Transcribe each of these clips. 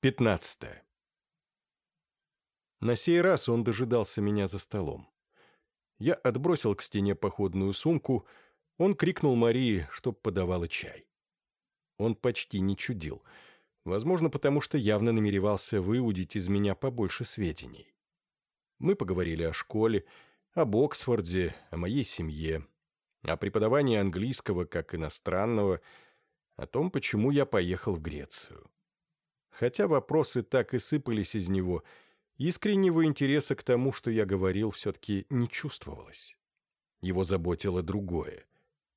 15. На сей раз он дожидался меня за столом. Я отбросил к стене походную сумку, он крикнул Марии, чтоб подавала чай. Он почти не чудил, возможно, потому что явно намеревался выудить из меня побольше сведений. Мы поговорили о школе, об Оксфорде, о моей семье, о преподавании английского как иностранного, о том, почему я поехал в Грецию. Хотя вопросы так и сыпались из него, искреннего интереса к тому, что я говорил, все-таки не чувствовалось. Его заботило другое.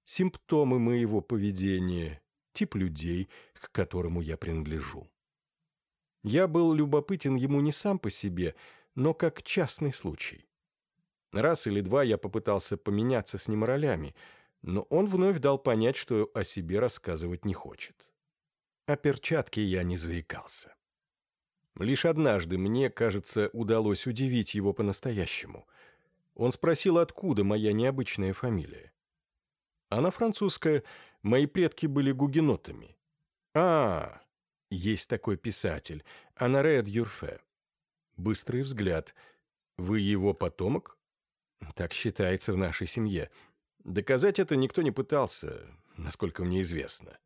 Симптомы моего поведения, тип людей, к которому я принадлежу. Я был любопытен ему не сам по себе, но как частный случай. Раз или два я попытался поменяться с ним ролями, но он вновь дал понять, что о себе рассказывать не хочет. О перчатке я не заикался. Лишь однажды мне, кажется, удалось удивить его по-настоящему. Он спросил, откуда моя необычная фамилия. Она французская, мои предки были гугенотами. А, есть такой писатель, Анаре Дюрфе. Быстрый взгляд. Вы его потомок? Так считается в нашей семье. Доказать это никто не пытался, насколько мне известно.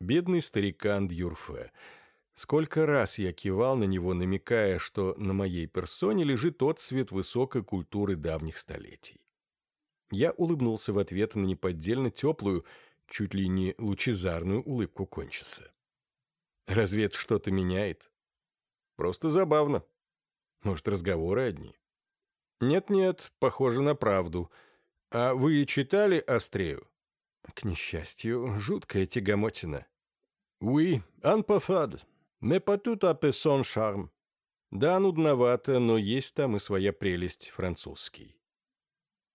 Бедный старикан Дюрфе. Сколько раз я кивал на него, намекая, что на моей персоне лежит тот свет высокой культуры давних столетий. Я улыбнулся в ответ на неподдельно теплую, чуть ли не лучезарную улыбку кончиса. Разве это что-то меняет? Просто забавно. Может, разговоры одни? Нет-нет, похоже на правду. А вы читали Астрею? К несчастью, жуткая тягомотина. «Oui, fade, mais pas tout à fait son charme». Да, нудновато, но есть там и своя прелесть французский.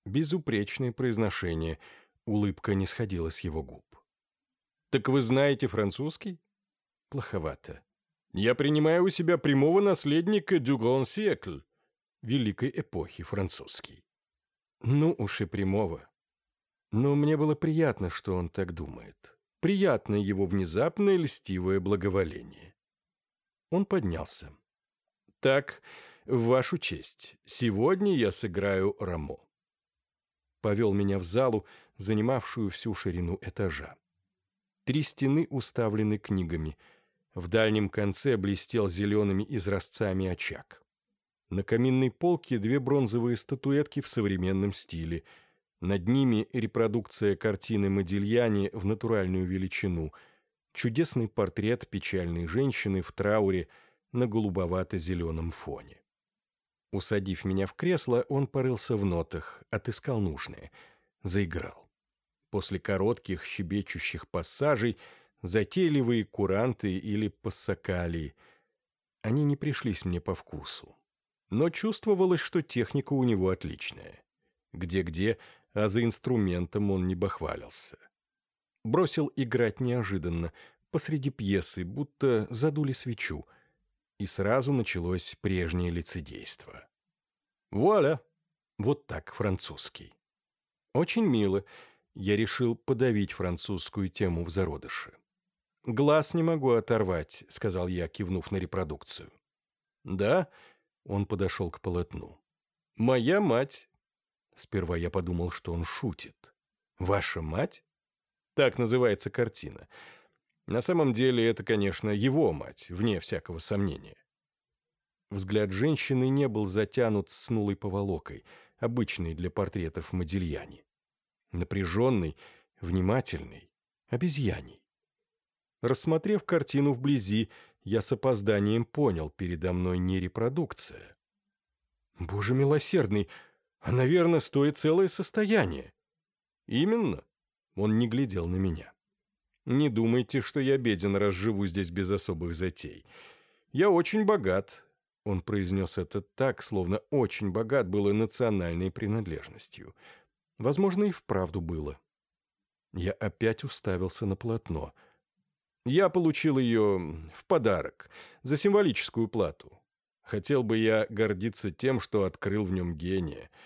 Безупречное произношение, улыбка не сходила с его губ. «Так вы знаете французский?» «Плоховато. Я принимаю у себя прямого наследника «du grand siècle», великой эпохи французский. Ну уж и прямого. Но мне было приятно, что он так думает приятно его внезапное льстивое благоволение. Он поднялся. «Так, в вашу честь, сегодня я сыграю Рамо». Повел меня в залу, занимавшую всю ширину этажа. Три стены уставлены книгами. В дальнем конце блестел зелеными изразцами очаг. На каминной полке две бронзовые статуэтки в современном стиле — над ними репродукция картины Модильяни в натуральную величину, чудесный портрет печальной женщины в трауре на голубовато-зеленом фоне. Усадив меня в кресло, он порылся в нотах, отыскал нужное, заиграл. После коротких щебечущих пассажей затейливые куранты или пассакалии. Они не пришлись мне по вкусу. Но чувствовалось, что техника у него отличная. Где-где, а за инструментом он не бахвалился. Бросил играть неожиданно, посреди пьесы, будто задули свечу, и сразу началось прежнее лицедейство. «Вуаля!» Вот так, французский. Очень мило. Я решил подавить французскую тему в зародыше. «Глаз не могу оторвать», — сказал я, кивнув на репродукцию. «Да?» — он подошел к полотну. «Моя мать Сперва я подумал, что он шутит. «Ваша мать?» Так называется картина. На самом деле это, конечно, его мать, вне всякого сомнения. Взгляд женщины не был затянут снулой поволокой, обычной для портретов Модильяни. Напряженный, внимательный, обезьяний. Рассмотрев картину вблизи, я с опозданием понял, передо мной не репродукция. «Боже милосердный!» А, наверное, стоит целое состояние. Именно. Он не глядел на меня. Не думайте, что я беден, раз живу здесь без особых затей. Я очень богат. Он произнес это так, словно очень богат было национальной принадлежностью. Возможно, и вправду было. Я опять уставился на полотно. Я получил ее в подарок, за символическую плату. Хотел бы я гордиться тем, что открыл в нем гения —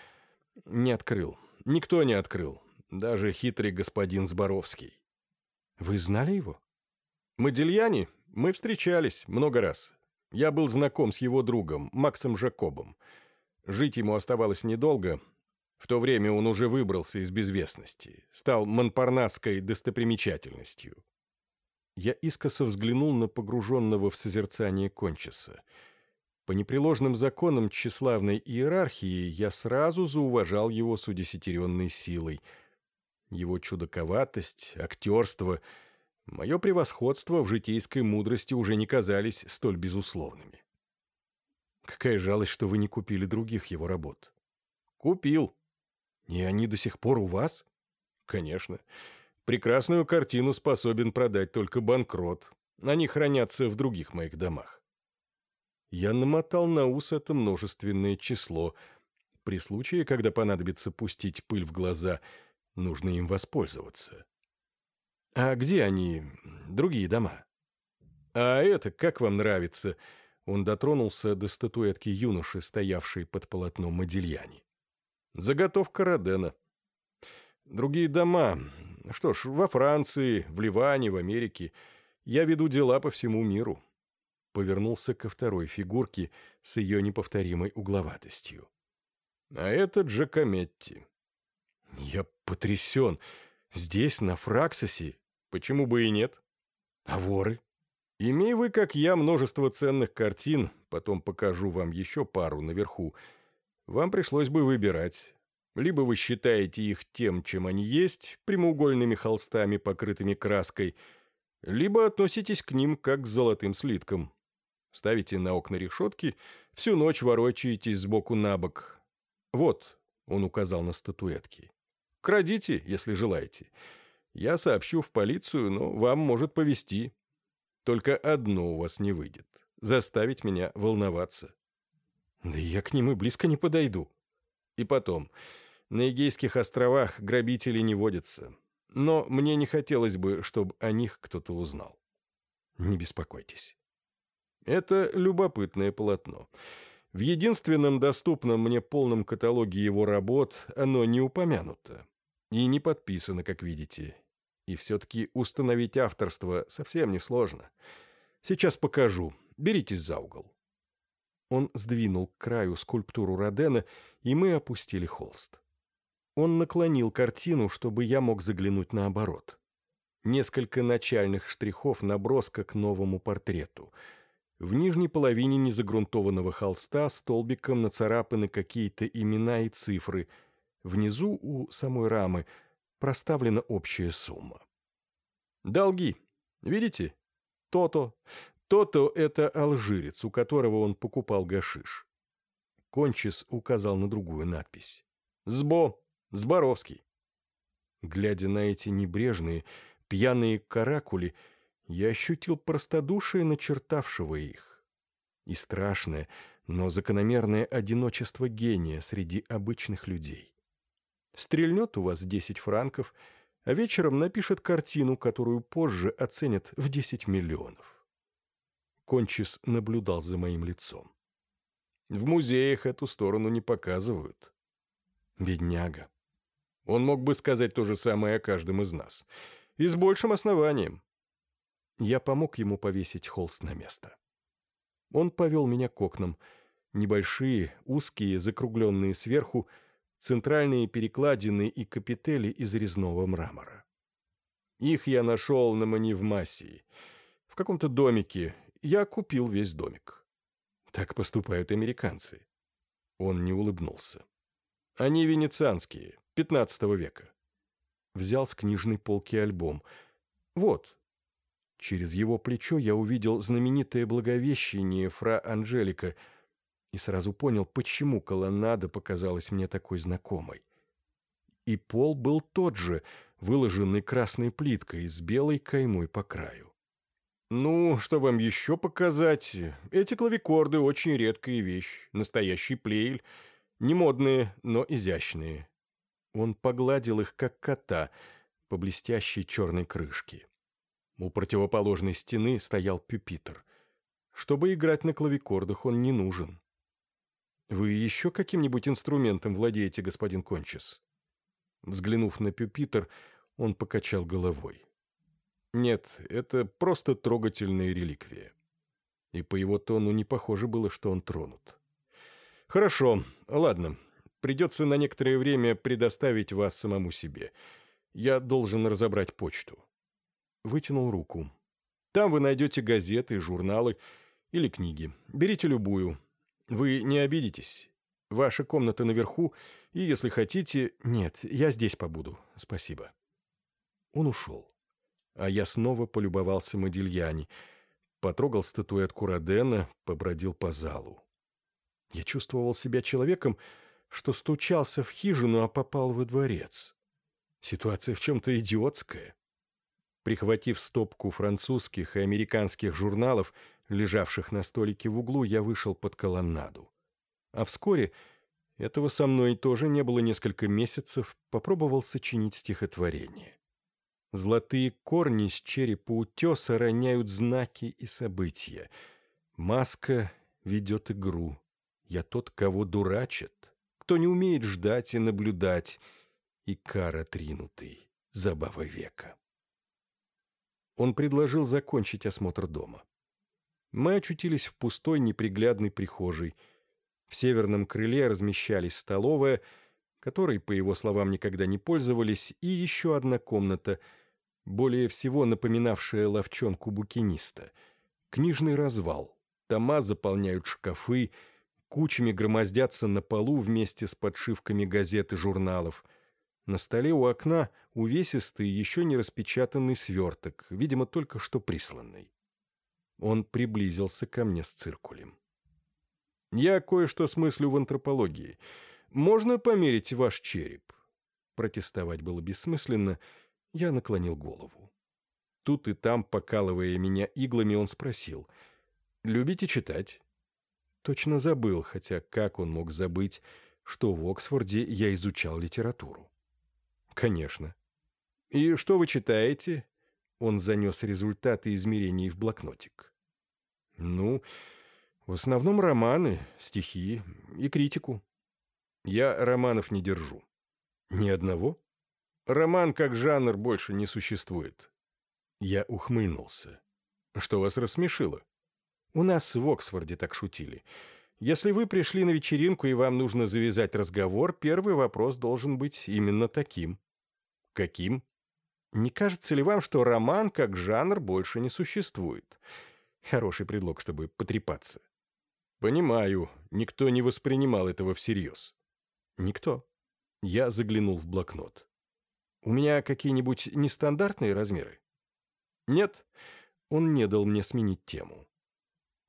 не открыл. Никто не открыл. Даже хитрый господин Зборовский. Вы знали его? Модильяни? Мы встречались много раз. Я был знаком с его другом, Максом Жакобом. Жить ему оставалось недолго. В то время он уже выбрался из безвестности, стал монпарнасской достопримечательностью. Я искоса взглянул на погруженного в созерцание кончиса. По непреложным законам тщеславной иерархии я сразу зауважал его с удесятеренной силой. Его чудаковатость, актерство, мое превосходство в житейской мудрости уже не казались столь безусловными. Какая жалость, что вы не купили других его работ. Купил. И они до сих пор у вас? Конечно. Прекрасную картину способен продать только банкрот. Они хранятся в других моих домах. Я намотал на ус это множественное число. При случае, когда понадобится пустить пыль в глаза, нужно им воспользоваться. А где они, другие дома? А это как вам нравится? Он дотронулся до статуэтки юноши, стоявшей под полотном Модильяни. Заготовка Родена. Другие дома. Что ж, во Франции, в Ливане, в Америке. Я веду дела по всему миру. Повернулся ко второй фигурке с ее неповторимой угловатостью. А это Джакометти. Я потрясен. Здесь, на Фраксосе. Почему бы и нет? А воры? Имей вы, как я, множество ценных картин, потом покажу вам еще пару наверху, вам пришлось бы выбирать. Либо вы считаете их тем, чем они есть, прямоугольными холстами, покрытыми краской, либо относитесь к ним как к золотым слиткам. Ставите на окна решетки, всю ночь ворочаетесь сбоку на бок. Вот, он указал на статуэтки. Крадите, если желаете. Я сообщу в полицию, но вам может повезти. Только одно у вас не выйдет — заставить меня волноваться. Да я к ним и близко не подойду. И потом, на Эгейских островах грабители не водятся. Но мне не хотелось бы, чтобы о них кто-то узнал. Не беспокойтесь. Это любопытное полотно. В единственном доступном мне полном каталоге его работ оно не упомянуто. И не подписано, как видите. И все-таки установить авторство совсем несложно. Сейчас покажу. Беритесь за угол». Он сдвинул к краю скульптуру Родена, и мы опустили холст. Он наклонил картину, чтобы я мог заглянуть наоборот. Несколько начальных штрихов наброска к новому портрету. В нижней половине незагрунтованного холста столбиком нацарапаны какие-то имена и цифры. Внизу у самой рамы – проставлена общая сумма. Долги. Видите? То-то. То-то — это алжирец, у которого он покупал гашиш. Кончис указал на другую надпись. «Сбо! Сборовский!» Глядя на эти небрежные, пьяные каракули, я ощутил простодушие начертавшего их. И страшное, но закономерное одиночество гения среди обычных людей. Стрельнет у вас 10 франков, а вечером напишет картину, которую позже оценят в 10 миллионов. Кончис наблюдал за моим лицом. В музеях эту сторону не показывают. Бедняга. Он мог бы сказать то же самое о каждом из нас. И с большим основанием. Я помог ему повесить холст на место. Он повел меня к окнам. Небольшие, узкие, закругленные сверху, центральные перекладины и капители из резного мрамора. Их я нашел на Манивмасии. В каком-то домике. Я купил весь домик. Так поступают американцы. Он не улыбнулся. Они венецианские, 15 века. Взял с книжной полки альбом. Вот. Через его плечо я увидел знаменитое благовещение фра Анжелика — и сразу понял, почему колоннада показалась мне такой знакомой. И пол был тот же, выложенный красной плиткой с белой каймой по краю. «Ну, что вам еще показать? Эти клавикорды — очень редкая вещь, настоящий плейль, не модные, но изящные». Он погладил их, как кота, по блестящей черной крышке. У противоположной стены стоял пюпитр. Чтобы играть на клавикордах, он не нужен. «Вы еще каким-нибудь инструментом владеете, господин Кончис?» Взглянув на пюпитер, он покачал головой. Нет, это просто трогательная реликвия. И по его тону не похоже было, что он тронут. Хорошо, ладно. Придется на некоторое время предоставить вас самому себе. Я должен разобрать почту. Вытянул руку. Там вы найдете газеты, журналы или книги. Берите любую. Вы не обидитесь. Ваша комната наверху, и, если хотите... Нет, я здесь побуду. Спасибо. Он ушел. А я снова полюбовался Модильяни, потрогал статуэтку Родена, побродил по залу. Я чувствовал себя человеком, что стучался в хижину, а попал во дворец. Ситуация в чем-то идиотская. Прихватив стопку французских и американских журналов, лежавших на столике в углу, я вышел под колоннаду. А вскоре, этого со мной тоже не было несколько месяцев, попробовал сочинить стихотворение. Золотые корни с черепа утеса роняют знаки и события. Маска ведет игру. Я тот, кого дурачат, кто не умеет ждать и наблюдать, и кара тринутый, забава века. Он предложил закончить осмотр дома. Мы очутились в пустой неприглядной прихожей. В северном крыле размещались столовая, которой, по его словам, никогда не пользовались, и еще одна комната, более всего напоминавшая ловчонку букиниста. Книжный развал. Тома заполняют шкафы, кучами громоздятся на полу вместе с подшивками газет и журналов. На столе у окна увесистый, еще не распечатанный сверток, видимо, только что присланный. Он приблизился ко мне с циркулем. «Я кое-что смыслю в антропологии. Можно померить ваш череп?» Протестовать было бессмысленно, я наклонил голову. Тут и там, покалывая меня иглами, он спросил. «Любите читать?» Точно забыл, хотя как он мог забыть, что в Оксфорде я изучал литературу? «Конечно». «И что вы читаете?» Он занес результаты измерений в блокнотик. «Ну, в основном романы, стихи и критику. Я романов не держу. Ни одного? Роман как жанр больше не существует». Я ухмыльнулся. «Что вас рассмешило?» «У нас в Оксфорде так шутили. Если вы пришли на вечеринку и вам нужно завязать разговор, первый вопрос должен быть именно таким». «Каким?» Не кажется ли вам, что роман как жанр больше не существует? Хороший предлог, чтобы потрепаться. Понимаю, никто не воспринимал этого всерьез. Никто. Я заглянул в блокнот. У меня какие-нибудь нестандартные размеры? Нет, он не дал мне сменить тему.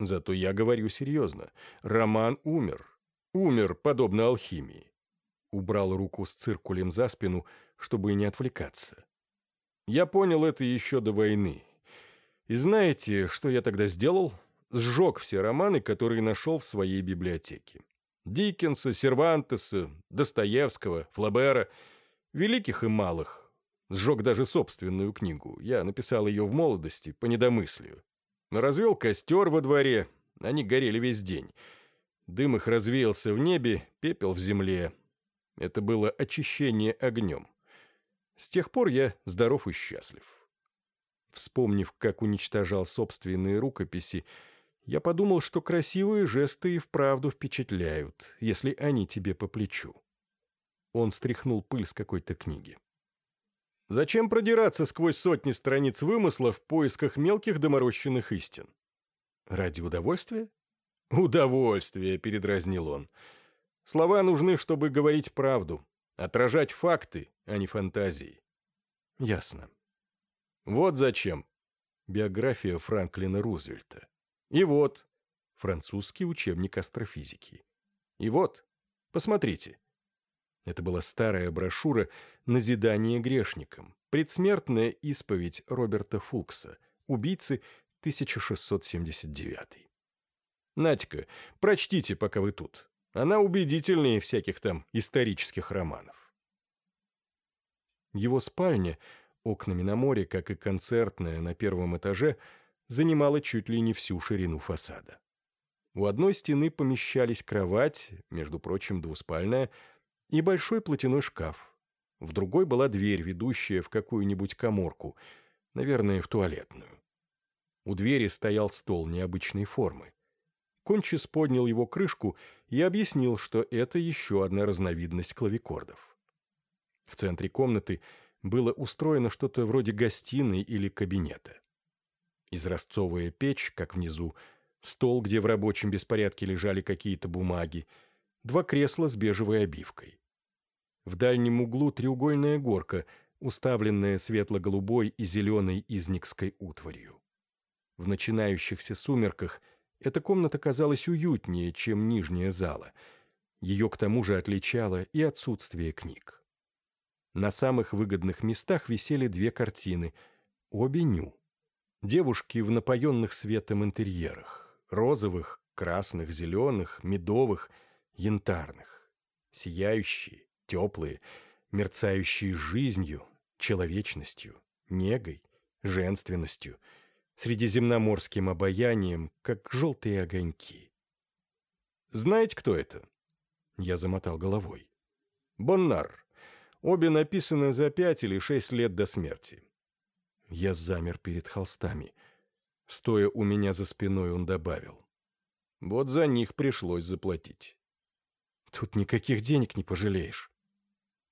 Зато я говорю серьезно. Роман умер. Умер, подобно алхимии. Убрал руку с циркулем за спину, чтобы не отвлекаться. Я понял это еще до войны. И знаете, что я тогда сделал? Сжег все романы, которые нашел в своей библиотеке. Диккенса, Сервантеса, Достоевского, Флабера, великих и малых. Сжег даже собственную книгу. Я написал ее в молодости, по недомыслию. Развел костер во дворе, они горели весь день. Дым их развеялся в небе, пепел в земле. Это было очищение огнем. С тех пор я здоров и счастлив. Вспомнив, как уничтожал собственные рукописи, я подумал, что красивые жесты и вправду впечатляют, если они тебе по плечу. Он стряхнул пыль с какой-то книги. Зачем продираться сквозь сотни страниц вымысла в поисках мелких доморощенных истин? Ради удовольствия? Удовольствие, передразнил он. Слова нужны, чтобы говорить правду, отражать факты, а не фантазии. Ясно. Вот зачем. Биография Франклина Рузвельта. И вот. Французский учебник астрофизики. И вот. Посмотрите. Это была старая брошюра «Назидание грешникам», предсмертная исповедь Роберта Фулкса, убийцы 1679. Натика, прочтите, пока вы тут. Она убедительнее всяких там исторических романов. Его спальня, окнами на море, как и концертная на первом этаже, занимала чуть ли не всю ширину фасада. У одной стены помещались кровать, между прочим, двуспальная, и большой платяной шкаф. В другой была дверь, ведущая в какую-нибудь коморку. Наверное, в туалетную. У двери стоял стол необычной формы. Кончис поднял его крышку и объяснил, что это еще одна разновидность клавикордов. В центре комнаты было устроено что-то вроде гостиной или кабинета. Изразцовая печь, как внизу, стол, где в рабочем беспорядке лежали какие-то бумаги, два кресла с бежевой обивкой. В дальнем углу треугольная горка, уставленная светло-голубой и зеленой изникской утварью. В начинающихся сумерках эта комната казалась уютнее, чем нижняя зала. Ее к тому же отличало и отсутствие книг. На самых выгодных местах висели две картины, обе ню. Девушки в напоенных светом интерьерах, розовых, красных, зеленых, медовых, янтарных, сияющие, теплые, мерцающие жизнью, человечностью, негой, женственностью — средиземноморским обаянием, как желтые огоньки. «Знаете, кто это?» Я замотал головой. «Боннар. Обе написаны за пять или шесть лет до смерти». Я замер перед холстами. Стоя у меня за спиной, он добавил. «Вот за них пришлось заплатить». «Тут никаких денег не пожалеешь».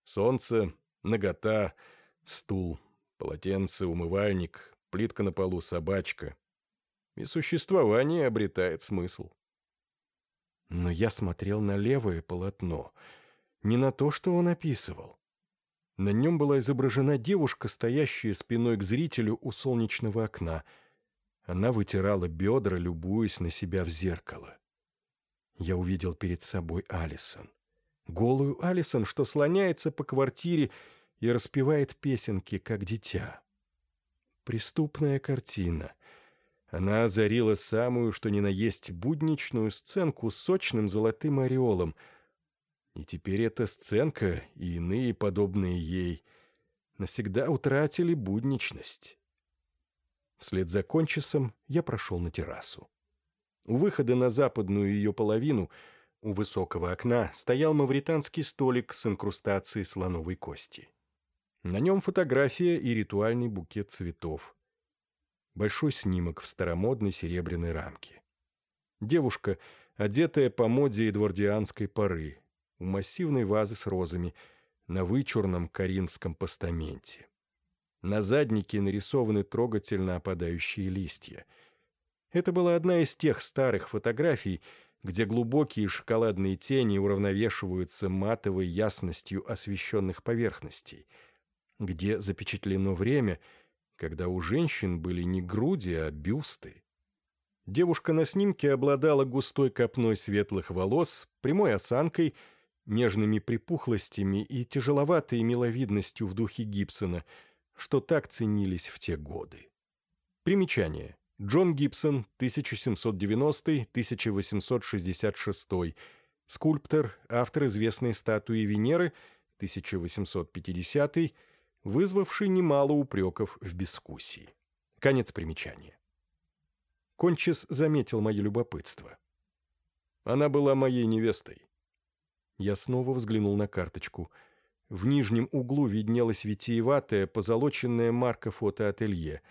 Солнце, нагота, стул, полотенце, умывальник, плитка на полу, собачка. И существование обретает смысл. Но я смотрел на левое полотно, не на то, что он описывал. На нем была изображена девушка, стоящая спиной к зрителю у солнечного окна. Она вытирала бедра, любуясь на себя в зеркало. Я увидел перед собой Алисон. Голую Алисон, что слоняется по квартире и распевает песенки, как дитя. Преступная картина. Она озарила самую, что ни на есть, будничную сценку с сочным золотым ореолом. И теперь эта сценка и иные, подобные ей, навсегда утратили будничность. Вслед за кончисом я прошел на террасу. У выхода на западную ее половину, у высокого окна, стоял мавританский столик с инкрустацией слоновой кости. На нем фотография и ритуальный букет цветов. Большой снимок в старомодной серебряной рамке. Девушка, одетая по моде эдвардианской поры, у массивной вазы с розами, на вычурном коринфском постаменте. На заднике нарисованы трогательно опадающие листья. Это была одна из тех старых фотографий, где глубокие шоколадные тени уравновешиваются матовой ясностью освещенных поверхностей — где запечатлено время, когда у женщин были не груди, а бюсты. Девушка на снимке обладала густой копной светлых волос, прямой осанкой, нежными припухлостями и тяжеловатой миловидностью в духе Гибсона, что так ценились в те годы. Примечание. Джон Гибсон, 1790-1866, скульптор, автор известной статуи Венеры, 1850 вызвавший немало упреков в безвкусии. Конец примечания. Кончис заметил мое любопытство. Она была моей невестой. Я снова взглянул на карточку. В нижнем углу виднелась витиеватая, позолоченная марка фотоателье,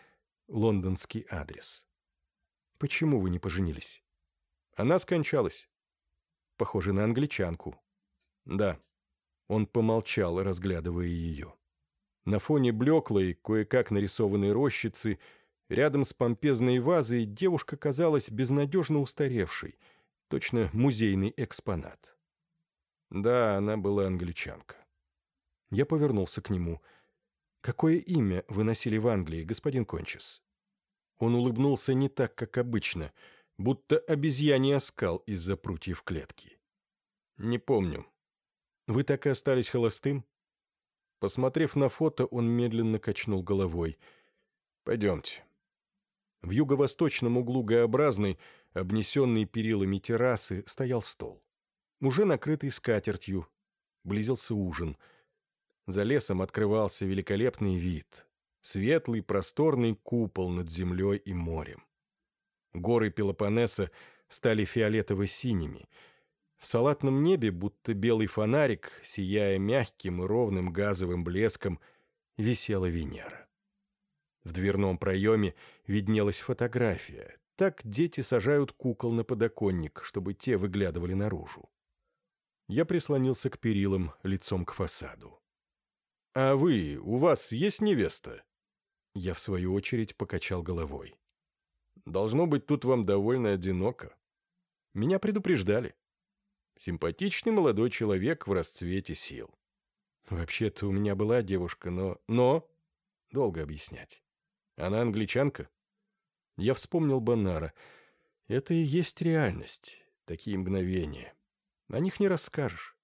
лондонский адрес. «Почему вы не поженились?» «Она скончалась». «Похоже на англичанку». «Да». Он помолчал, разглядывая ее. На фоне блеклой, кое-как нарисованной рощицы, рядом с помпезной вазой девушка казалась безнадежно устаревшей, точно музейный экспонат. Да, она была англичанка. Я повернулся к нему. «Какое имя вы носили в Англии, господин Кончис?» Он улыбнулся не так, как обычно, будто обезьяний оскал из-за прутьев клетки. «Не помню. Вы так и остались холостым?» Посмотрев на фото, он медленно качнул головой. «Пойдемте». В юго-восточном углу Г-образной, обнесенной перилами террасы, стоял стол. Уже накрытый скатертью. Близился ужин. За лесом открывался великолепный вид. Светлый, просторный купол над землей и морем. Горы Пелопоннеса стали фиолетово-синими — в салатном небе, будто белый фонарик, сияя мягким и ровным газовым блеском, висела Венера. В дверном проеме виднелась фотография. Так дети сажают кукол на подоконник, чтобы те выглядывали наружу. Я прислонился к перилам, лицом к фасаду. «А вы, у вас есть невеста?» Я, в свою очередь, покачал головой. «Должно быть, тут вам довольно одиноко. Меня предупреждали. Симпатичный молодой человек в расцвете сил. Вообще-то у меня была девушка, но... Но... Долго объяснять. Она англичанка? Я вспомнил Бонара. Это и есть реальность. Такие мгновения. О них не расскажешь.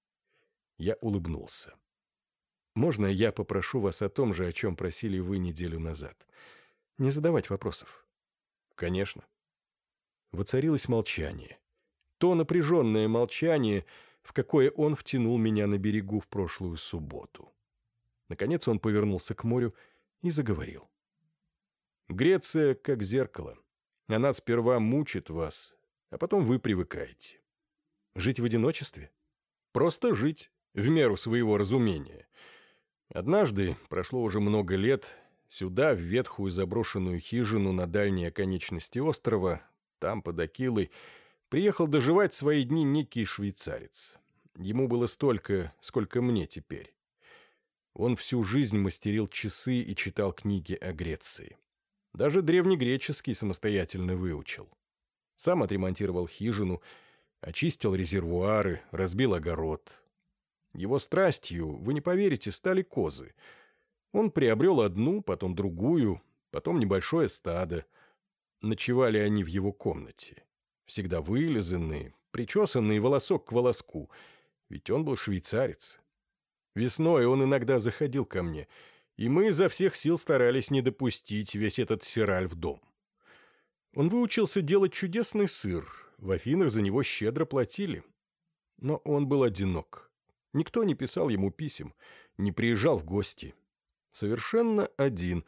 Я улыбнулся. Можно я попрошу вас о том же, о чем просили вы неделю назад? Не задавать вопросов. Конечно. Воцарилось молчание. То напряженное молчание, в какое он втянул меня на берегу в прошлую субботу. Наконец он повернулся к морю и заговорил. «Греция как зеркало. Она сперва мучит вас, а потом вы привыкаете. Жить в одиночестве? Просто жить, в меру своего разумения. Однажды, прошло уже много лет, сюда, в ветхую заброшенную хижину на дальней оконечности острова, там, под Акилой, приехал доживать свои дни некий швейцарец. Ему было столько, сколько мне теперь. Он всю жизнь мастерил часы и читал книги о Греции. Даже древнегреческий самостоятельно выучил. Сам отремонтировал хижину, очистил резервуары, разбил огород. Его страстью, вы не поверите, стали козы. Он приобрел одну, потом другую, потом небольшое стадо. Ночевали они в его комнате всегда вылизанные, причесанные волосок к волоску, ведь он был швейцарец. Весной он иногда заходил ко мне, и мы изо всех сил старались не допустить весь этот сираль в дом. Он выучился делать чудесный сыр, в Афинах за него щедро платили. Но он был одинок. Никто не писал ему писем, не приезжал в гости. Совершенно один.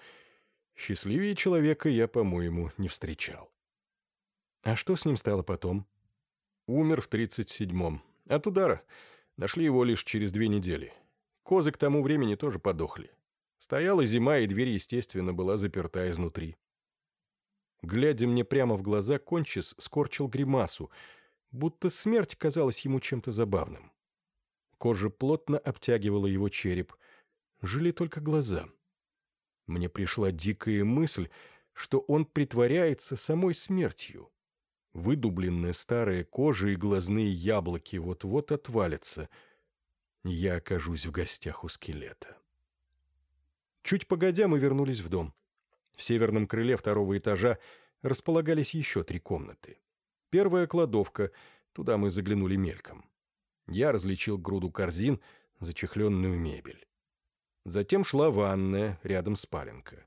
Счастливее человека я, по-моему, не встречал. А что с ним стало потом? Умер в 37-м. От удара. Нашли его лишь через две недели. Козы к тому времени тоже подохли. Стояла зима, и дверь, естественно, была заперта изнутри. Глядя мне прямо в глаза, Кончис скорчил гримасу, будто смерть казалась ему чем-то забавным. Кожа плотно обтягивала его череп. Жили только глаза. Мне пришла дикая мысль, что он притворяется самой смертью. Выдубленная старая кожа и глазные яблоки вот-вот отвалятся. Я окажусь в гостях у скелета. Чуть погодя, мы вернулись в дом. В северном крыле второго этажа располагались еще три комнаты. Первая кладовка, туда мы заглянули мельком. Я различил груду корзин, зачехленную мебель. Затем шла ванная, рядом спаленка.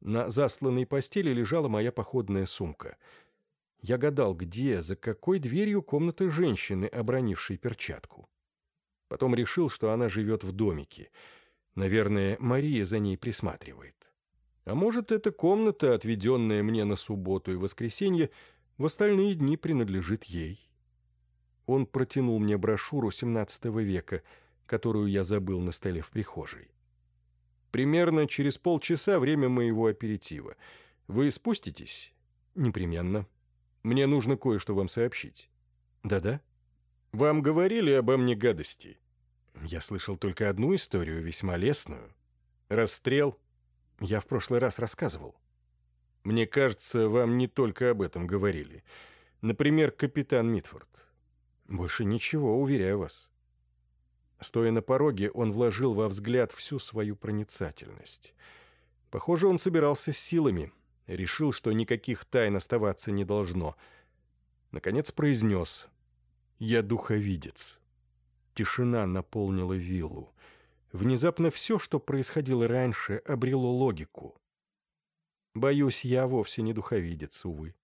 На засланной постели лежала моя походная сумка — я гадал, где, за какой дверью комнаты женщины, обронившей перчатку. Потом решил, что она живет в домике. Наверное, Мария за ней присматривает. А может, эта комната, отведенная мне на субботу и воскресенье, в остальные дни принадлежит ей. Он протянул мне брошюру XVII века, которую я забыл на столе в прихожей. «Примерно через полчаса время моего аперитива. Вы спуститесь?» «Непременно». Мне нужно кое-что вам сообщить». «Да-да?» «Вам говорили обо мне гадости?» «Я слышал только одну историю, весьма лестную. Расстрел?» «Я в прошлый раз рассказывал». «Мне кажется, вам не только об этом говорили. Например, капитан Митфорд». «Больше ничего, уверяю вас». Стоя на пороге, он вложил во взгляд всю свою проницательность. Похоже, он собирался с силами, решил, что никаких тайн оставаться не должно. Наконец произнес «Я духовидец». Тишина наполнила виллу. Внезапно все, что происходило раньше, обрело логику. Боюсь, я вовсе не духовидец, увы.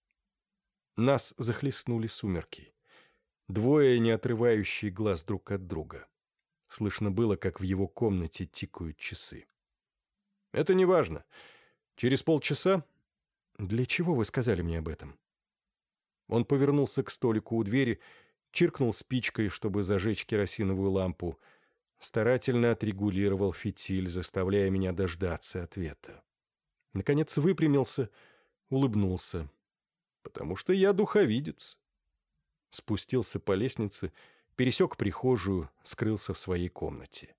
Нас захлестнули сумерки. Двое, не отрывающие глаз друг от друга. Слышно было, как в его комнате тикают часы. «Это не важно. Через полчаса «Для чего вы сказали мне об этом?» Он повернулся к столику у двери, чиркнул спичкой, чтобы зажечь керосиновую лампу, старательно отрегулировал фитиль, заставляя меня дождаться ответа. Наконец выпрямился, улыбнулся. «Потому что я духовидец». Спустился по лестнице, пересек прихожую, скрылся в своей комнате.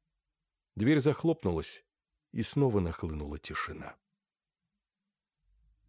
Дверь захлопнулась, и снова нахлынула тишина.